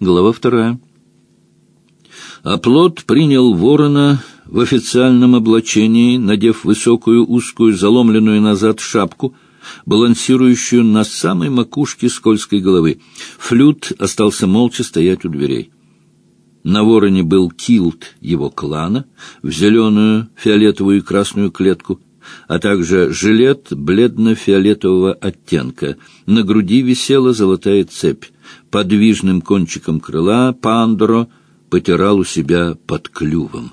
Глава вторая. Оплот принял ворона в официальном облачении, надев высокую узкую заломленную назад шапку, балансирующую на самой макушке скользкой головы. Флют остался молча стоять у дверей. На вороне был килт его клана в зеленую, фиолетовую и красную клетку, а также жилет бледно-фиолетового оттенка. На груди висела золотая цепь. Подвижным кончиком крыла Пандро потирал у себя под клювом.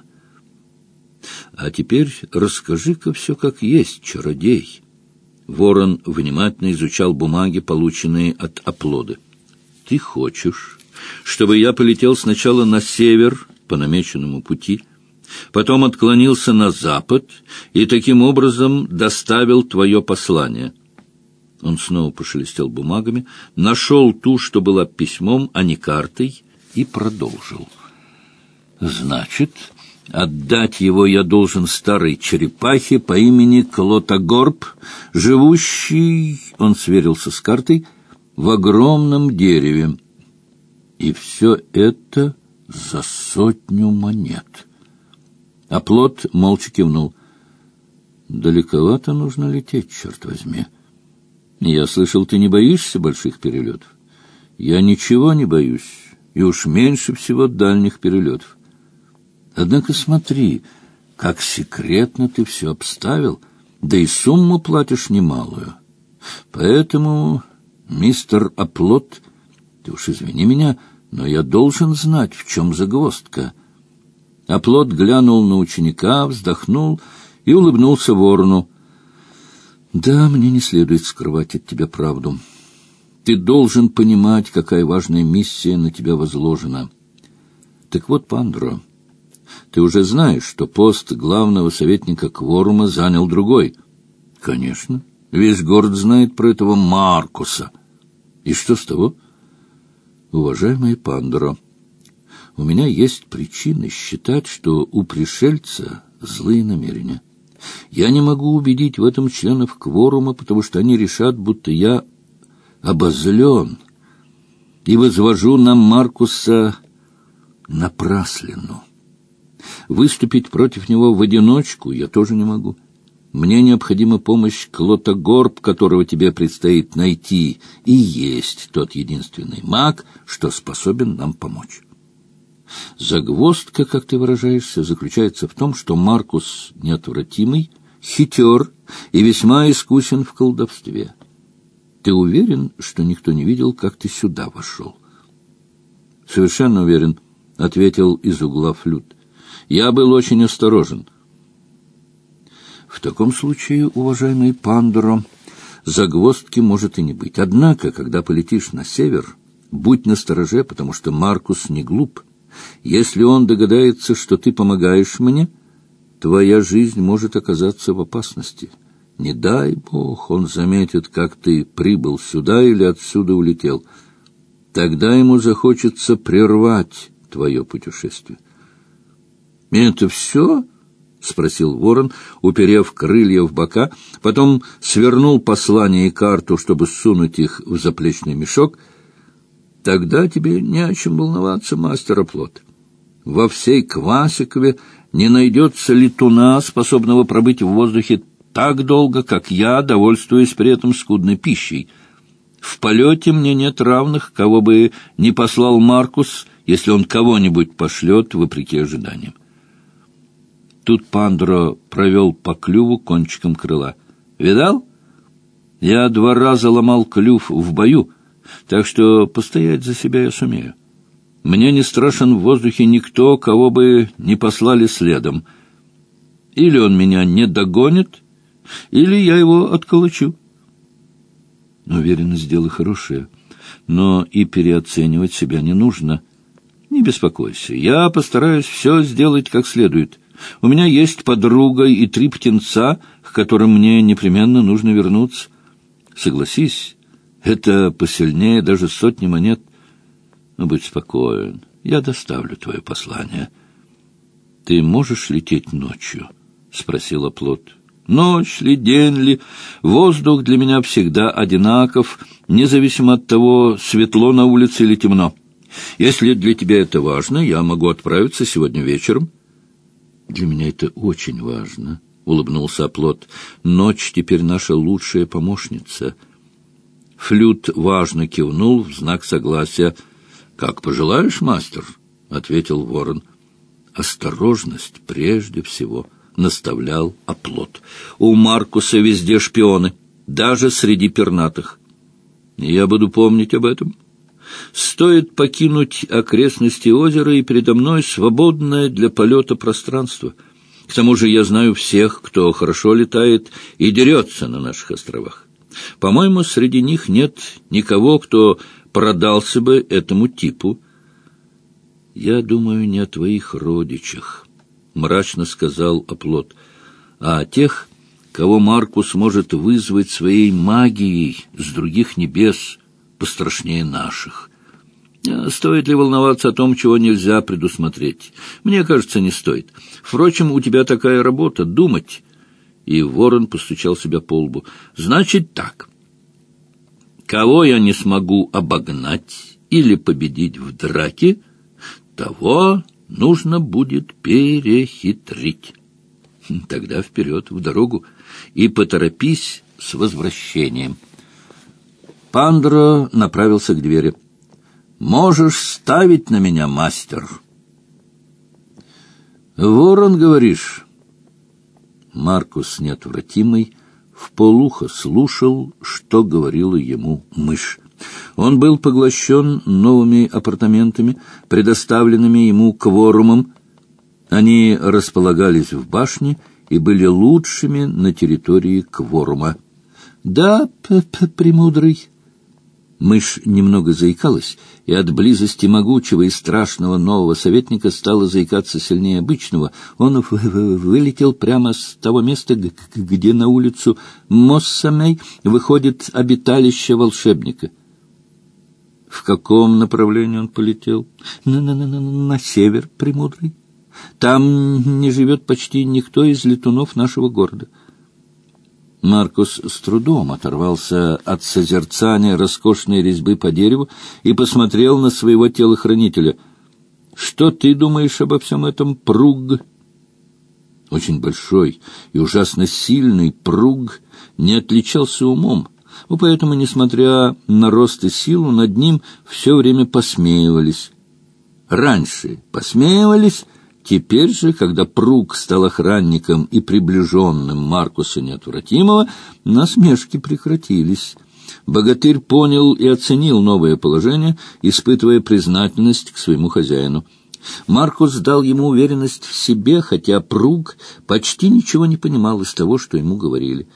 А теперь расскажи-ка все как есть, чародей. Ворон внимательно изучал бумаги, полученные от оплода. Ты хочешь, чтобы я полетел сначала на север по намеченному пути, потом отклонился на запад и таким образом доставил твое послание? Он снова пошелестел бумагами, нашел ту, что была письмом, а не картой, и продолжил. Значит, Отдать его я должен старой черепахе по имени Клотогорб, живущей, он сверился с картой, в огромном дереве. И все это за сотню монет. А плод молча кивнул. Далековато нужно лететь, черт возьми. Я слышал, ты не боишься больших перелетов. Я ничего не боюсь, и уж меньше всего дальних перелетов. Однако смотри, как секретно ты все обставил, да и сумму платишь немалую. Поэтому, мистер Оплот, ты уж извини меня, но я должен знать, в чем загвоздка. Оплот глянул на ученика, вздохнул и улыбнулся ворону. Да, мне не следует скрывать от тебя правду. Ты должен понимать, какая важная миссия на тебя возложена. Так вот, Пандро, ты уже знаешь, что пост главного советника Кворума занял другой. Конечно. Весь город знает про этого Маркуса. И что с того? Уважаемый Пандоро, у меня есть причины считать, что у пришельца злые намерения. Я не могу убедить в этом членов Кворума, потому что они решат, будто я обозлен и возвожу на Маркуса напраслину. Выступить против него в одиночку я тоже не могу. Мне необходима помощь Клотогорб, которого тебе предстоит найти, и есть тот единственный маг, что способен нам помочь. Загвоздка, как ты выражаешься, заключается в том, что Маркус неотвратимый, хитер и весьма искусен в колдовстве. Ты уверен, что никто не видел, как ты сюда вошел? — Совершенно уверен, — ответил из угла флют. Я был очень осторожен. В таком случае, уважаемый Пандоро, загвоздки может и не быть. Однако, когда полетишь на север, будь настороже, потому что Маркус не глуп. Если он догадается, что ты помогаешь мне, твоя жизнь может оказаться в опасности. Не дай бог, он заметит, как ты прибыл сюда или отсюда улетел. Тогда ему захочется прервать твое путешествие. «Это все?» — спросил ворон, уперев крылья в бока, потом свернул послание и карту, чтобы сунуть их в заплечный мешок. «Тогда тебе не о чем волноваться, мастер оплот. Во всей Квасикове не найдется летуна, способного пробыть в воздухе так долго, как я, довольствуясь при этом скудной пищей. В полете мне нет равных, кого бы не послал Маркус, если он кого-нибудь пошлет, вопреки ожиданиям. Тут Пандро провел по клюву кончиком крыла. «Видал? Я два раза ломал клюв в бою, так что постоять за себя я сумею. Мне не страшен в воздухе никто, кого бы не послали следом. Или он меня не догонит, или я его отколочу». Уверенность дело хорошее, но и переоценивать себя не нужно. Не беспокойся, я постараюсь все сделать как следует». У меня есть подруга и три птенца, к которым мне непременно нужно вернуться. Согласись, это посильнее даже сотни монет. Но будь спокоен, я доставлю твое послание. — Ты можешь лететь ночью? — спросила Плот. — Ночь ли, день ли, воздух для меня всегда одинаков, независимо от того, светло на улице или темно. Если для тебя это важно, я могу отправиться сегодня вечером. Для меня это очень важно, — улыбнулся оплот. Ночь теперь наша лучшая помощница. Флют важно кивнул в знак согласия. — Как пожелаешь, мастер, — ответил ворон. — Осторожность прежде всего, — наставлял оплот. У Маркуса везде шпионы, даже среди пернатых. Я буду помнить об этом. — Стоит покинуть окрестности озера, и передо мной свободное для полета пространство. К тому же я знаю всех, кто хорошо летает и дерется на наших островах. По-моему, среди них нет никого, кто продался бы этому типу. «Я думаю не о твоих родичах», — мрачно сказал оплот, — «а о тех, кого Маркус может вызвать своей магией с других небес» пострашнее наших. А стоит ли волноваться о том, чего нельзя предусмотреть? Мне кажется, не стоит. Впрочем, у тебя такая работа — думать. И ворон постучал себя по лбу. Значит так. Кого я не смогу обогнать или победить в драке, того нужно будет перехитрить. Тогда вперед, в дорогу, и поторопись с возвращением. Пандро направился к двери. «Можешь ставить на меня, мастер». «Ворон, говоришь?» Маркус, неотвратимый, в полухо слушал, что говорила ему мышь. Он был поглощен новыми апартаментами, предоставленными ему кворумом. Они располагались в башне и были лучшими на территории кворума. «Да, п -п премудрый», Мышь немного заикалась, и от близости могучего и страшного нового советника стала заикаться сильнее обычного. Он вылетел прямо с того места, где на улицу Моссамей выходит обиталище волшебника. В каком направлении он полетел? На, на, на, на, на север, Премудрый. Там не живет почти никто из летунов нашего города. Маркус с трудом оторвался от созерцания роскошной резьбы по дереву и посмотрел на своего телохранителя. «Что ты думаешь обо всем этом, Пруг?» Очень большой и ужасно сильный Пруг не отличался умом, но поэтому, несмотря на рост и силу, над ним все время посмеивались. Раньше посмеивались, Теперь же, когда Прук стал охранником и приближенным Маркуса Неотвратимого, насмешки прекратились. Богатырь понял и оценил новое положение, испытывая признательность к своему хозяину. Маркус дал ему уверенность в себе, хотя Пруг почти ничего не понимал из того, что ему говорили.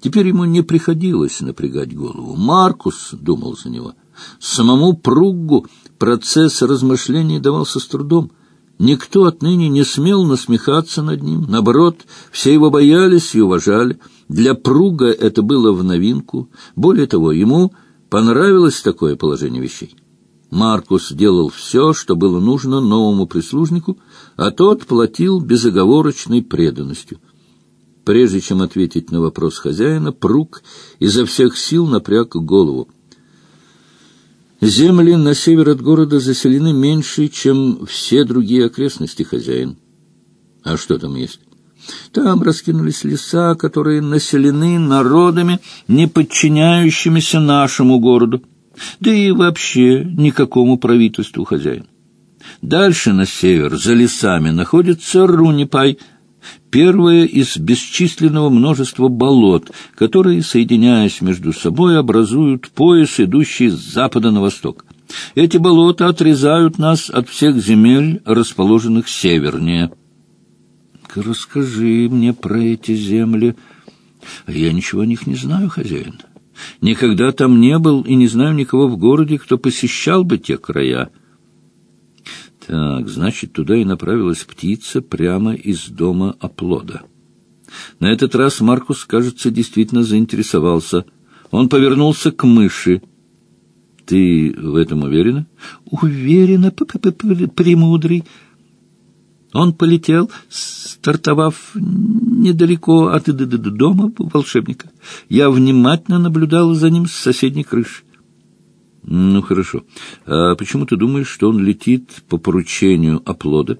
Теперь ему не приходилось напрягать голову. Маркус думал за него. Самому Пругу процесс размышлений давался с трудом. Никто отныне не смел насмехаться над ним. Наоборот, все его боялись и уважали. Для Пруга это было в новинку. Более того, ему понравилось такое положение вещей. Маркус делал все, что было нужно новому прислужнику, а тот платил безоговорочной преданностью. Прежде чем ответить на вопрос хозяина, Пруг изо всех сил напряг голову. Земли на север от города заселены меньше, чем все другие окрестности, хозяин. А что там есть? Там раскинулись леса, которые населены народами, не подчиняющимися нашему городу, да и вообще никакому правительству хозяин. Дальше на север, за лесами, находится Рунипай — первое из бесчисленного множества болот, которые, соединяясь между собой, образуют пояс, идущий с запада на восток. Эти болота отрезают нас от всех земель, расположенных севернее. Расскажи мне про эти земли. Я ничего о них не знаю, хозяин. Никогда там не был и не знаю никого в городе, кто посещал бы те края. Так, значит, туда и направилась птица прямо из дома оплода. На этот раз Маркус, кажется, действительно заинтересовался. Он повернулся к мыши. — Ты в этом уверена? — Уверена, п -п -п премудрый. Он полетел, стартовав недалеко от дома волшебника. Я внимательно наблюдал за ним с соседней крыши. Ну, хорошо. А почему ты думаешь, что он летит по поручению оплода?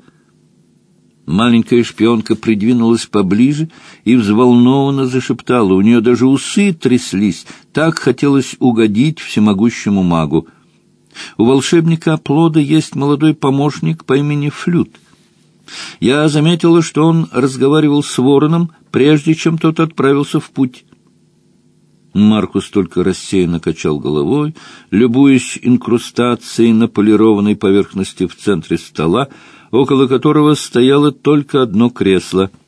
Маленькая шпионка придвинулась поближе и взволнованно зашептала. У нее даже усы тряслись. Так хотелось угодить всемогущему магу. У волшебника оплода есть молодой помощник по имени Флют. Я заметила, что он разговаривал с вороном, прежде чем тот отправился в путь. Маркус только рассеянно качал головой, любуясь инкрустацией на полированной поверхности в центре стола, около которого стояло только одно кресло —